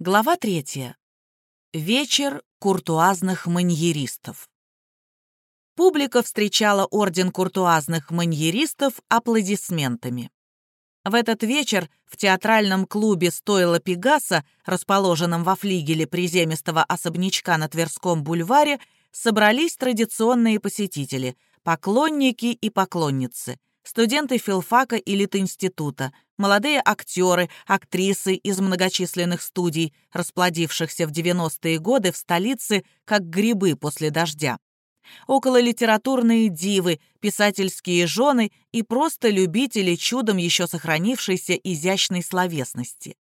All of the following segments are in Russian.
Глава третья. Вечер куртуазных маньеристов. Публика встречала орден куртуазных маньеристов аплодисментами. В этот вечер в театральном клубе «Стойла Пегаса», расположенном во флигеле приземистого особнячка на Тверском бульваре, собрались традиционные посетители, поклонники и поклонницы – студенты филфака и Литинститута, молодые актеры, актрисы из многочисленных студий, расплодившихся в 90-е годы в столице, как грибы после дождя. Около литературные дивы, писательские жены и просто любители чудом еще сохранившейся изящной словесности.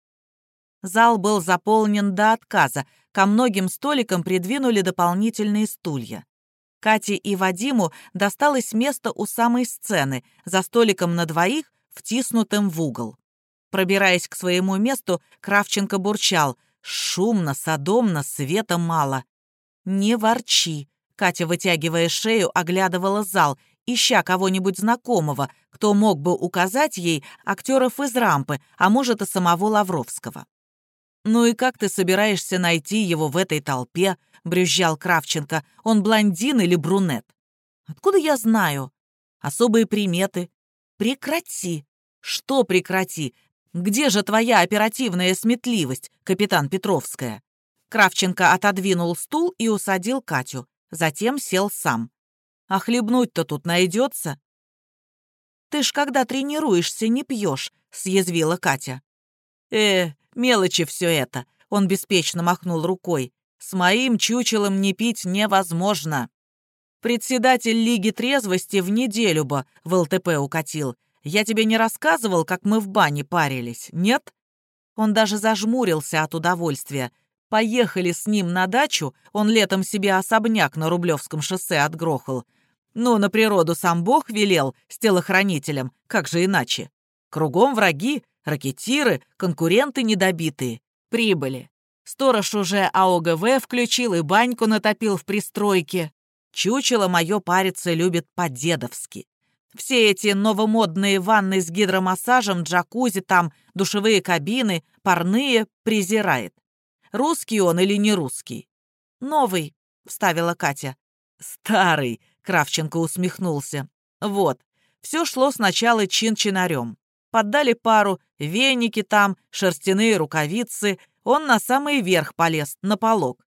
Зал был заполнен до отказа, ко многим столикам придвинули дополнительные стулья. Кате и Вадиму досталось место у самой сцены, за столиком на двоих, втиснутым в угол. Пробираясь к своему месту, Кравченко бурчал. «Шумно, садомно, света мало». «Не ворчи», — Катя, вытягивая шею, оглядывала зал, ища кого-нибудь знакомого, кто мог бы указать ей актеров из рампы, а может и самого Лавровского. «Ну и как ты собираешься найти его в этой толпе?» — брюзжал Кравченко. «Он блондин или брюнет?» «Откуда я знаю?» «Особые приметы». «Прекрати!» «Что прекрати? Где же твоя оперативная сметливость, капитан Петровская?» Кравченко отодвинул стул и усадил Катю. Затем сел сам. «А хлебнуть-то тут найдется?» «Ты ж когда тренируешься, не пьешь», — съязвила Катя. «Э, Мелочи все это. Он беспечно махнул рукой. С моим чучелом не пить невозможно. Председатель Лиги трезвости в неделю бы в ЛТП укатил. Я тебе не рассказывал, как мы в бане парились, нет? Он даже зажмурился от удовольствия. Поехали с ним на дачу, он летом себе особняк на Рублевском шоссе отгрохал. Ну, на природу сам Бог велел, с телохранителем, как же иначе? Кругом враги, Ракетиры, конкуренты недобитые. Прибыли. Сторож уже АОГВ включил и баньку натопил в пристройке. Чучело мое париться любит по-дедовски. Все эти новомодные ванны с гидромассажем, джакузи там, душевые кабины, парные презирает. Русский он или не русский? Новый, вставила Катя. Старый, Кравченко усмехнулся. Вот, все шло сначала чин-чинарем. Поддали пару, веники там, шерстяные рукавицы. Он на самый верх полез, на полог.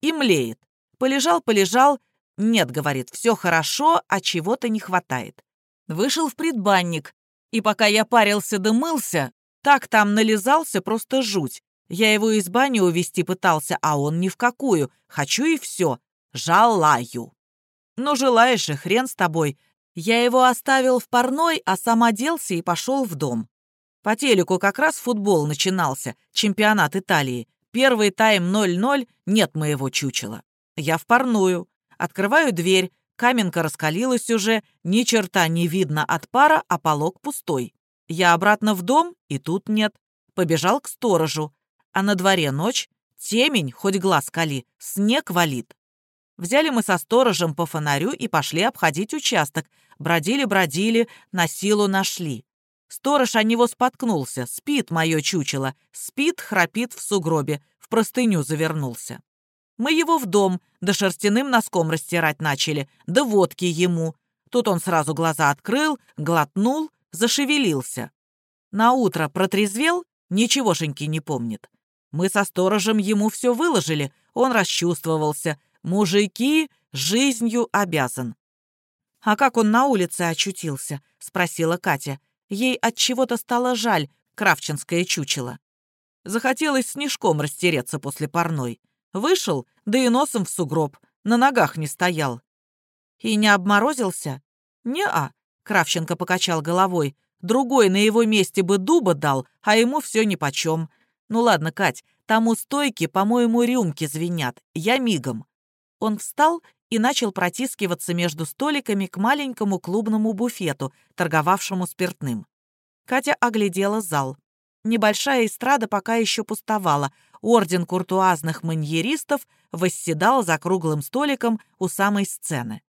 И млеет. Полежал-полежал. Нет, говорит, все хорошо, а чего-то не хватает. Вышел в предбанник. И пока я парился да мылся, так там нализался просто жуть. Я его из бани увести пытался, а он ни в какую. Хочу и все. Жалаю. Ну, желаешь и хрен с тобой. Я его оставил в парной, а сам оделся и пошел в дом. По телеку как раз футбол начинался, чемпионат Италии. Первый тайм 0-0, нет моего чучела. Я в парную. Открываю дверь, каменка раскалилась уже, ни черта не видно от пара, а полог пустой. Я обратно в дом, и тут нет. Побежал к сторожу. А на дворе ночь, темень, хоть глаз кали, снег валит. Взяли мы со сторожем по фонарю и пошли обходить участок. Бродили-бродили, на силу нашли. Сторож о него споткнулся. Спит мое чучело. Спит, храпит в сугробе. В простыню завернулся. Мы его в дом, да шерстяным носком растирать начали, да водки ему. Тут он сразу глаза открыл, глотнул, зашевелился. На утро протрезвел, ничегошеньки не помнит. Мы со сторожем ему все выложили, он расчувствовался, Мужики жизнью обязан. А как он на улице очутился? спросила Катя. Ей от чего-то стало жаль кравченское чучело. Захотелось снежком растереться после парной. Вышел, да и носом в сугроб, на ногах не стоял. И не обморозился? Не-а, Кравченко покачал головой. Другой на его месте бы дуба дал, а ему все нипочем. Ну ладно, Кать, там у стойки, по-моему, рюмки звенят. Я мигом. Он встал и начал протискиваться между столиками к маленькому клубному буфету, торговавшему спиртным. Катя оглядела зал. Небольшая эстрада пока еще пустовала. Орден куртуазных маньеристов восседал за круглым столиком у самой сцены.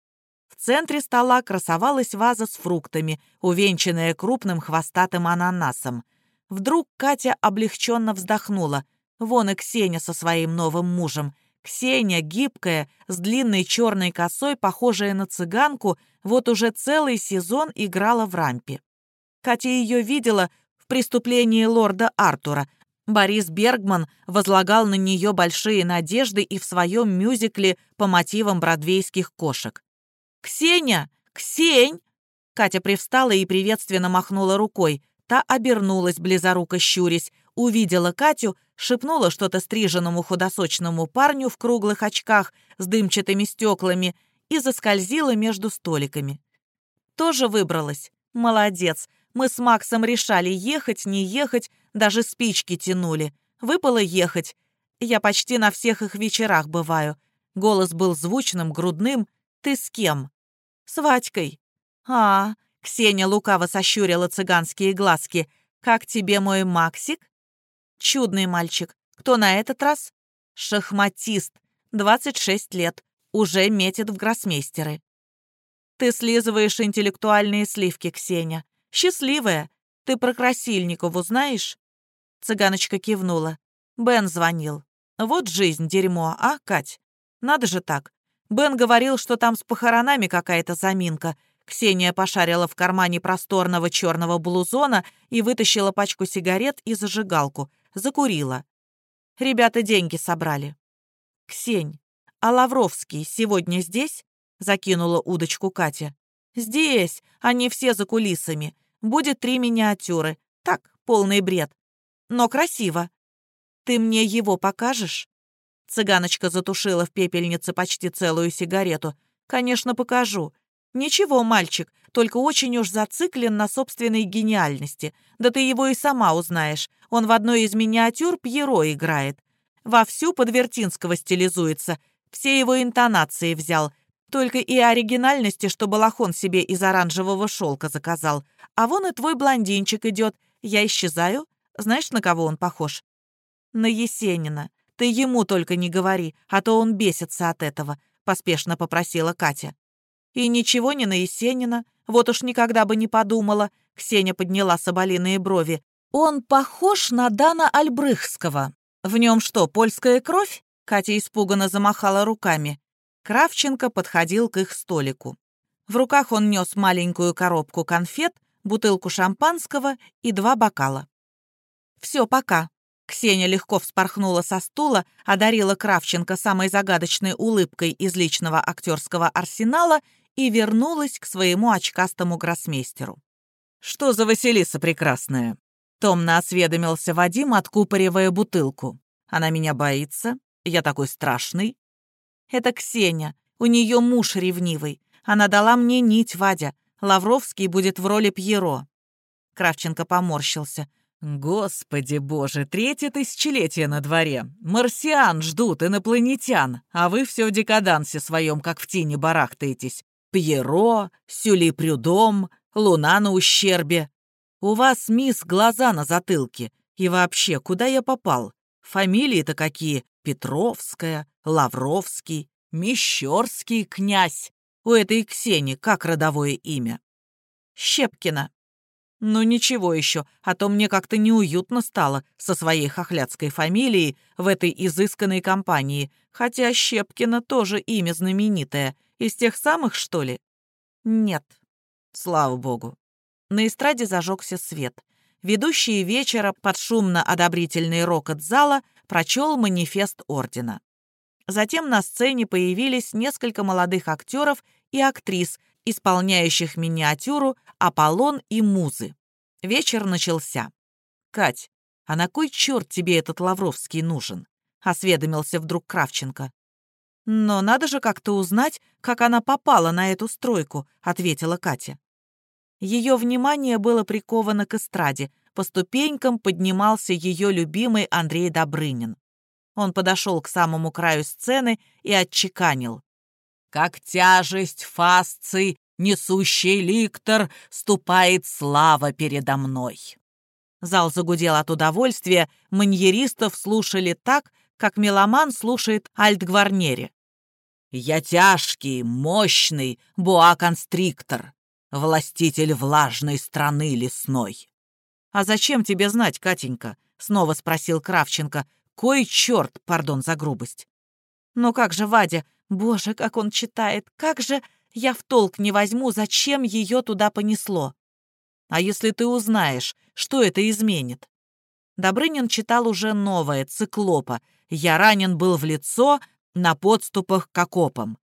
В центре стола красовалась ваза с фруктами, увенчанная крупным хвостатым ананасом. Вдруг Катя облегченно вздохнула. Вон и Ксения со своим новым мужем. Ксения, гибкая, с длинной черной косой, похожая на цыганку, вот уже целый сезон играла в рампе. Катя ее видела в преступлении лорда Артура. Борис Бергман возлагал на нее большие надежды и в своем мюзикле по мотивам бродвейских кошек. «Ксения! Ксень!» Катя привстала и приветственно махнула рукой. Та обернулась, близоруко щурясь, увидела Катю, шепнула что-то стриженному худосочному парню в круглых очках с дымчатыми стеклами и заскользила между столиками. Тоже выбралась. Молодец. Мы с Максом решали, ехать, не ехать, даже спички тянули. Выпало ехать. Я почти на всех их вечерах бываю. Голос был звучным, грудным. Ты с кем? С Ватькой. А, Ксения лукаво сощурила цыганские глазки. Как тебе мой Максик? Чудный мальчик. Кто на этот раз? Шахматист. 26 лет. Уже метит в гроссмейстеры. Ты слизываешь интеллектуальные сливки, Ксения. Счастливая. Ты про Красильникову знаешь? Цыганочка кивнула. Бен звонил. Вот жизнь, дерьмо, а, Кать? Надо же так. Бен говорил, что там с похоронами какая-то заминка. Ксения пошарила в кармане просторного черного блузона и вытащила пачку сигарет и зажигалку закурила. Ребята деньги собрали. «Ксень, а Лавровский сегодня здесь?» — закинула удочку Катя. «Здесь. Они все за кулисами. Будет три миниатюры. Так, полный бред. Но красиво. Ты мне его покажешь?» Цыганочка затушила в пепельнице почти целую сигарету. «Конечно, покажу. Ничего, мальчик, только очень уж зациклен на собственной гениальности. Да ты его и сама узнаешь. Он в одной из миниатюр Пьеро играет. Вовсю под Вертинского стилизуется. Все его интонации взял. Только и оригинальности, что балахон себе из оранжевого шелка заказал. А вон и твой блондинчик идет. Я исчезаю. Знаешь, на кого он похож? На Есенина. Ты ему только не говори, а то он бесится от этого, поспешно попросила Катя. И ничего не на Есенина. Вот уж никогда бы не подумала. Ксения подняла соболиные брови. Он похож на Дана Альбрыхского. В нем что, польская кровь? Катя испуганно замахала руками. Кравченко подходил к их столику. В руках он нес маленькую коробку конфет, бутылку шампанского и два бокала. «Все, пока». Ксения легко вспорхнула со стула, одарила Кравченко самой загадочной улыбкой из личного актерского арсенала и вернулась к своему очкастому гроссмейстеру. «Что за Василиса прекрасная?» Томно осведомился Вадим, откупоривая бутылку. «Она меня боится? Я такой страшный?» «Это Ксения. У нее муж ревнивый. Она дала мне нить, Вадя. Лавровский будет в роли Пьеро». Кравченко поморщился. «Господи боже, третье тысячелетие на дворе. Марсиан ждут, инопланетян, а вы все в декадансе своем, как в тени барахтаетесь. Пьеро, Сюли Прюдом, Луна на ущербе. У вас, мисс, глаза на затылке. И вообще, куда я попал? Фамилии-то какие? Петровская, Лавровский, Мещерский князь. У этой Ксении как родовое имя? Щепкина. Ну ничего еще, а то мне как-то неуютно стало со своей хохлядской фамилией в этой изысканной компании, хотя Щепкина тоже имя знаменитое. Из тех самых, что ли? Нет. Слава богу. На эстраде зажегся свет. Ведущий вечера под шумно-одобрительный рокот зала прочел манифест ордена. Затем на сцене появились несколько молодых актеров и актрис, исполняющих миниатюру «Аполлон и Музы». Вечер начался. «Кать, а на кой черт тебе этот Лавровский нужен?» — осведомился вдруг Кравченко. «Но надо же как-то узнать, как она попала на эту стройку», — ответила Катя. Ее внимание было приковано к эстраде. По ступенькам поднимался ее любимый Андрей Добрынин. Он подошел к самому краю сцены и отчеканил. «Как тяжесть фасций, несущий ликтор, ступает слава передо мной». Зал загудел от удовольствия, маньеристов слушали так, как меломан слушает альтгварнере. «Я тяжкий, мощный боа-констриктор властитель влажной страны лесной. «А зачем тебе знать, Катенька?» — снова спросил Кравченко. кой черт, пардон за грубость. Но как же Вадя, боже, как он читает, как же я в толк не возьму, зачем ее туда понесло. А если ты узнаешь, что это изменит? Добрынин читал уже новое, «Циклопа». «Я ранен был в лицо на подступах к окопам».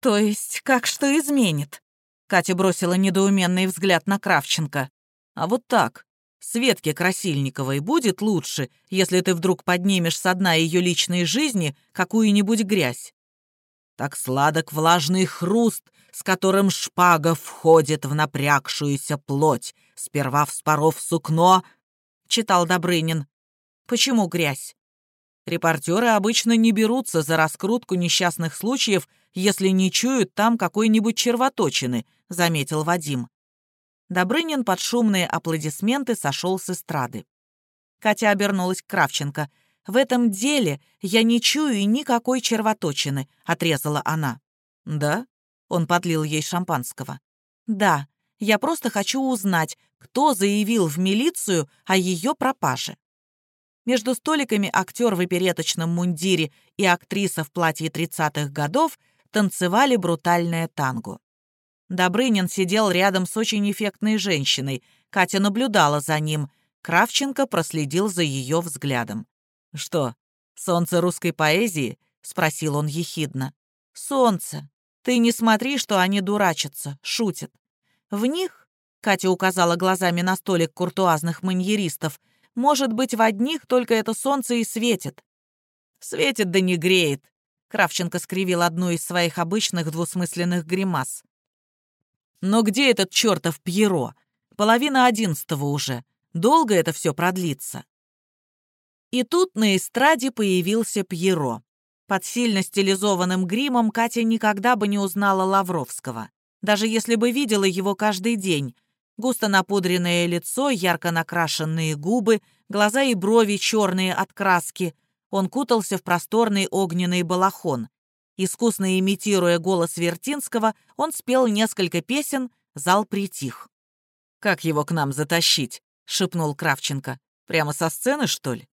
«То есть как что изменит?» Катя бросила недоуменный взгляд на Кравченко. «А вот так. Светке Красильниковой будет лучше, если ты вдруг поднимешь со дна ее личной жизни какую-нибудь грязь. Так сладок влажный хруст, с которым шпага входит в напрягшуюся плоть, сперва вспоров сукно, — читал Добрынин. «Почему грязь?» Репортеры обычно не берутся за раскрутку несчастных случаев, если не чуют там какой-нибудь червоточины, заметил Вадим. Добрынин под шумные аплодисменты сошел с эстрады. Катя обернулась к Кравченко. «В этом деле я не чую никакой червоточины», — отрезала она. «Да?» — он подлил ей шампанского. «Да, я просто хочу узнать, кто заявил в милицию о ее пропаже. Между столиками актер в опереточном мундире и актриса в платье 30-х годов танцевали брутальное танго. Добрынин сидел рядом с очень эффектной женщиной. Катя наблюдала за ним. Кравченко проследил за ее взглядом. «Что, солнце русской поэзии?» — спросил он ехидно. «Солнце. Ты не смотри, что они дурачатся, шутят. В них, Катя указала глазами на столик куртуазных маньеристов, может быть, в одних только это солнце и светит. Светит да не греет. Кравченко скривил одну из своих обычных двусмысленных гримас. Но где этот чертов Пьеро? Половина одиннадцатого уже. Долго это все продлится. И тут на эстраде появился Пьеро. Под сильно стилизованным гримом Катя никогда бы не узнала Лавровского даже если бы видела его каждый день. Густо напудренное лицо, ярко накрашенные губы, глаза и брови черные от краски. Он кутался в просторный огненный балахон. Искусно имитируя голос Вертинского, он спел несколько песен, зал притих. «Как его к нам затащить?» — шепнул Кравченко. «Прямо со сцены, что ли?»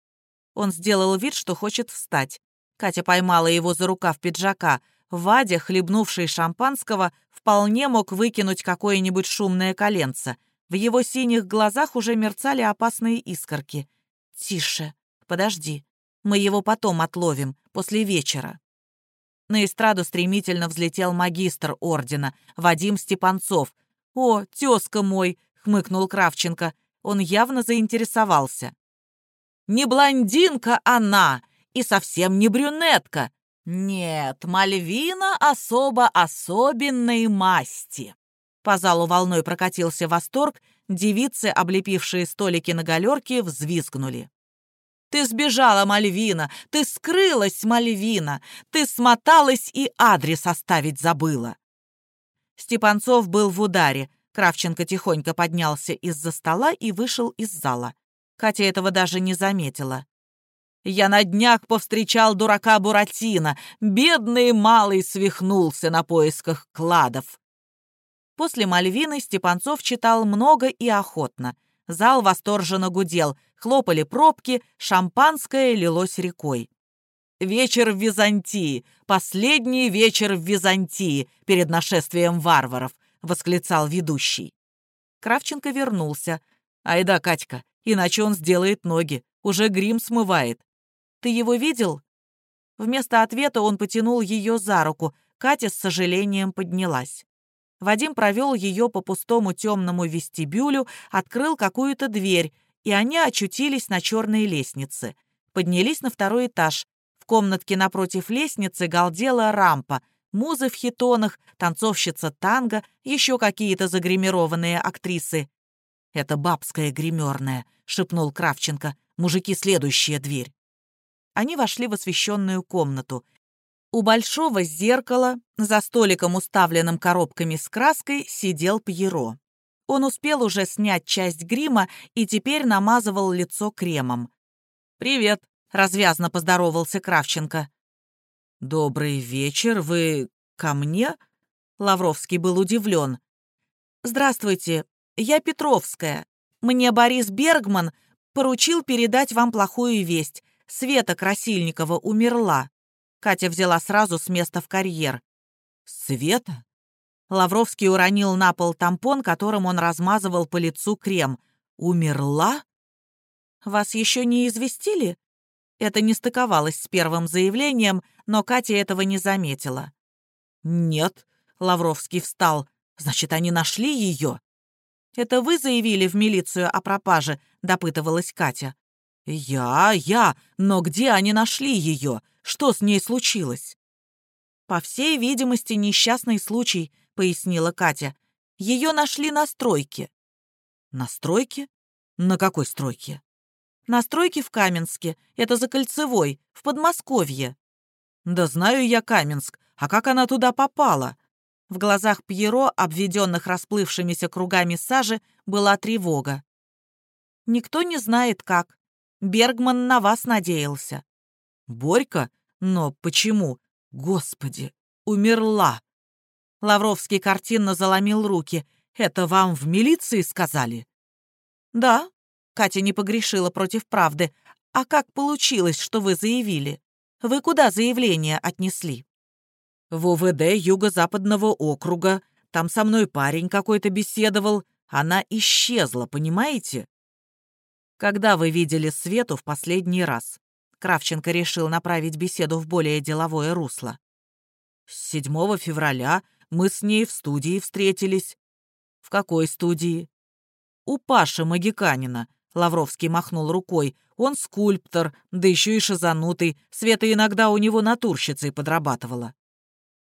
Он сделал вид, что хочет встать. Катя поймала его за рукав пиджака. Вадя, хлебнувший шампанского, вполне мог выкинуть какое-нибудь шумное коленце. В его синих глазах уже мерцали опасные искорки. «Тише, подожди, мы его потом отловим, после вечера». На эстраду стремительно взлетел магистр ордена, Вадим Степанцов. «О, тезка мой!» — хмыкнул Кравченко. Он явно заинтересовался. «Не блондинка она и совсем не брюнетка!» «Нет, Мальвина особо особенной масти». По залу волной прокатился восторг, девицы, облепившие столики на галерке, взвизгнули. «Ты сбежала, Мальвина! Ты скрылась, Мальвина! Ты смоталась и адрес оставить забыла!» Степанцов был в ударе. Кравченко тихонько поднялся из-за стола и вышел из зала. Катя этого даже не заметила. Я на днях повстречал дурака Буратино. Бедный малый свихнулся на поисках кладов. После Мальвины Степанцов читал много и охотно. Зал восторженно гудел, хлопали пробки, шампанское лилось рекой. «Вечер в Византии! Последний вечер в Византии перед нашествием варваров!» — восклицал ведущий. Кравченко вернулся. «Айда, Катька, иначе он сделает ноги, уже грим смывает». Ты его видел?» Вместо ответа он потянул ее за руку. Катя с сожалением поднялась. Вадим провел ее по пустому темному вестибюлю, открыл какую-то дверь, и они очутились на черной лестнице. Поднялись на второй этаж. В комнатке напротив лестницы галдела рампа. Музы в хитонах, танцовщица танго, еще какие-то загримированные актрисы. «Это бабская гримерная», — шепнул Кравченко. «Мужики, следующая дверь». Они вошли в освещенную комнату. У большого зеркала, за столиком, уставленным коробками с краской, сидел Пьеро. Он успел уже снять часть грима и теперь намазывал лицо кремом. «Привет», — развязно поздоровался Кравченко. «Добрый вечер, вы ко мне?» Лавровский был удивлен. «Здравствуйте, я Петровская. Мне Борис Бергман поручил передать вам плохую весть. Света Красильникова умерла. Катя взяла сразу с места в карьер. Света? Лавровский уронил на пол тампон, которым он размазывал по лицу крем. Умерла? Вас еще не известили? Это не стыковалось с первым заявлением, но Катя этого не заметила. «Нет», — Лавровский встал, — «значит, они нашли ее?» «Это вы заявили в милицию о пропаже?» — допытывалась Катя. «Я, я, но где они нашли ее? Что с ней случилось?» «По всей видимости, несчастный случай», — пояснила Катя. «Ее нашли на стройке». «На стройке? На какой стройке?» «На стройке в Каменске. Это за Кольцевой, в Подмосковье». «Да знаю я Каменск. А как она туда попала?» В глазах Пьеро, обведенных расплывшимися кругами сажи, была тревога. «Никто не знает, как. Бергман на вас надеялся». «Борька? Но почему? Господи, умерла!» Лавровский картинно заломил руки. «Это вам в милиции сказали?» «Да», — Катя не погрешила против правды. «А как получилось, что вы заявили? Вы куда заявление отнесли?» в УВД Юго-Западного округа. Там со мной парень какой-то беседовал. Она исчезла, понимаете? Когда вы видели Свету в последний раз? Кравченко решил направить беседу в более деловое русло. 7 февраля мы с ней в студии встретились. В какой студии? У Паши Магиканина. Лавровский махнул рукой. Он скульптор, да еще и шизанутый. Света иногда у него натурщицей подрабатывала.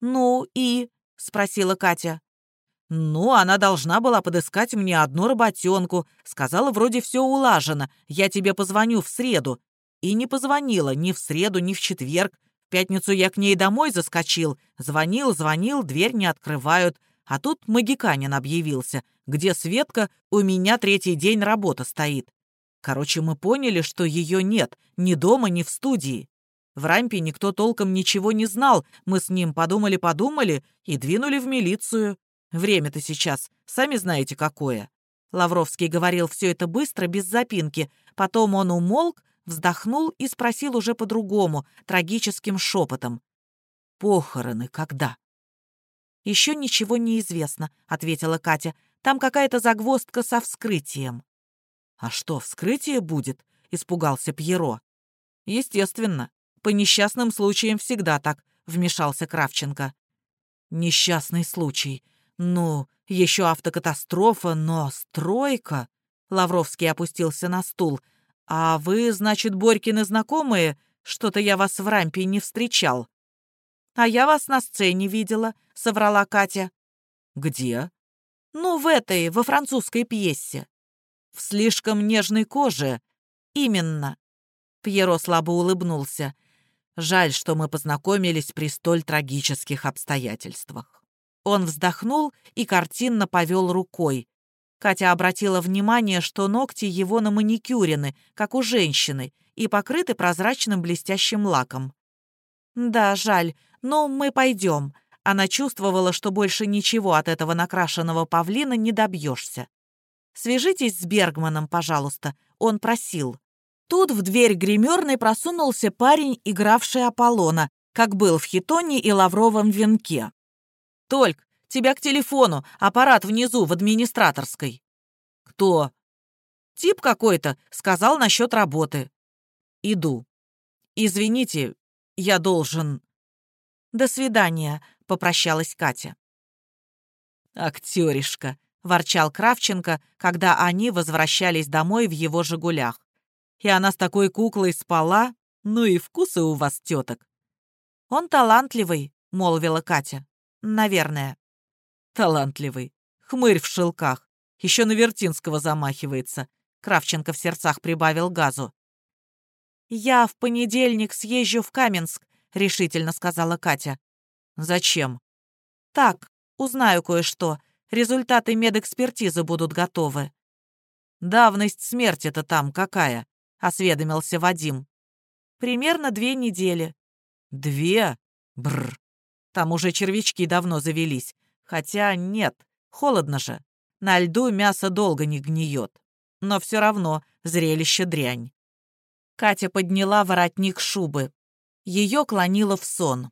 «Ну и?» — спросила Катя. «Ну, она должна была подыскать мне одну работенку. Сказала, вроде все улажено. Я тебе позвоню в среду. И не позвонила ни в среду, ни в четверг. В пятницу я к ней домой заскочил. Звонил, звонил, дверь не открывают. А тут Магиканин объявился. Где Светка, у меня третий день работа стоит. Короче, мы поняли, что ее нет ни дома, ни в студии. В рампе никто толком ничего не знал. Мы с ним подумали-подумали и двинули в милицию. Время-то сейчас, сами знаете, какое». Лавровский говорил все это быстро, без запинки. Потом он умолк, вздохнул и спросил уже по-другому, трагическим шепотом. «Похороны когда?» «Еще ничего не известно», — ответила Катя. «Там какая-то загвоздка со вскрытием». «А что, вскрытие будет?» — испугался Пьеро. «Естественно. По несчастным случаям всегда так», — вмешался Кравченко. «Несчастный случай. Ну, еще автокатастрофа, но стройка...» Лавровский опустился на стул. «А вы, значит, Борькины знакомые? Что-то я вас в рампе не встречал». «А я вас на сцене видела», — соврала Катя. «Где?» «Ну, в этой, во французской пьесе». «В слишком нежной коже». «Именно». Пьеро слабо улыбнулся. Жаль, что мы познакомились при столь трагических обстоятельствах. Он вздохнул и картинно повел рукой. Катя обратила внимание, что ногти его на маникюрены, как у женщины, и покрыты прозрачным блестящим лаком. «Да, жаль, но мы пойдем». Она чувствовала, что больше ничего от этого накрашенного павлина не добьешься. «Свяжитесь с Бергманом, пожалуйста», — он просил. Тут в дверь гримерной просунулся парень, игравший Аполлона, как был в хитоне и лавровом венке. «Тольк, тебя к телефону, аппарат внизу, в администраторской». «Кто?» «Тип какой-то, сказал насчет работы». «Иду. Извините, я должен...» «До свидания», — попрощалась Катя. «Актеришка», — ворчал Кравченко, когда они возвращались домой в его «Жигулях». И она с такой куклой спала. Ну и вкусы у вас, теток. Он талантливый, молвила Катя. Наверное. Талантливый. Хмырь в шелках. Еще на Вертинского замахивается. Кравченко в сердцах прибавил газу. «Я в понедельник съезжу в Каменск», — решительно сказала Катя. «Зачем?» «Так, узнаю кое-что. Результаты медэкспертизы будут готовы». «Давность смерти-то там какая?» осведомился Вадим. «Примерно две недели». «Две? Бррр. Там уже червячки давно завелись. Хотя нет, холодно же. На льду мясо долго не гниет. Но все равно зрелище дрянь». Катя подняла воротник шубы. Ее клонило в сон.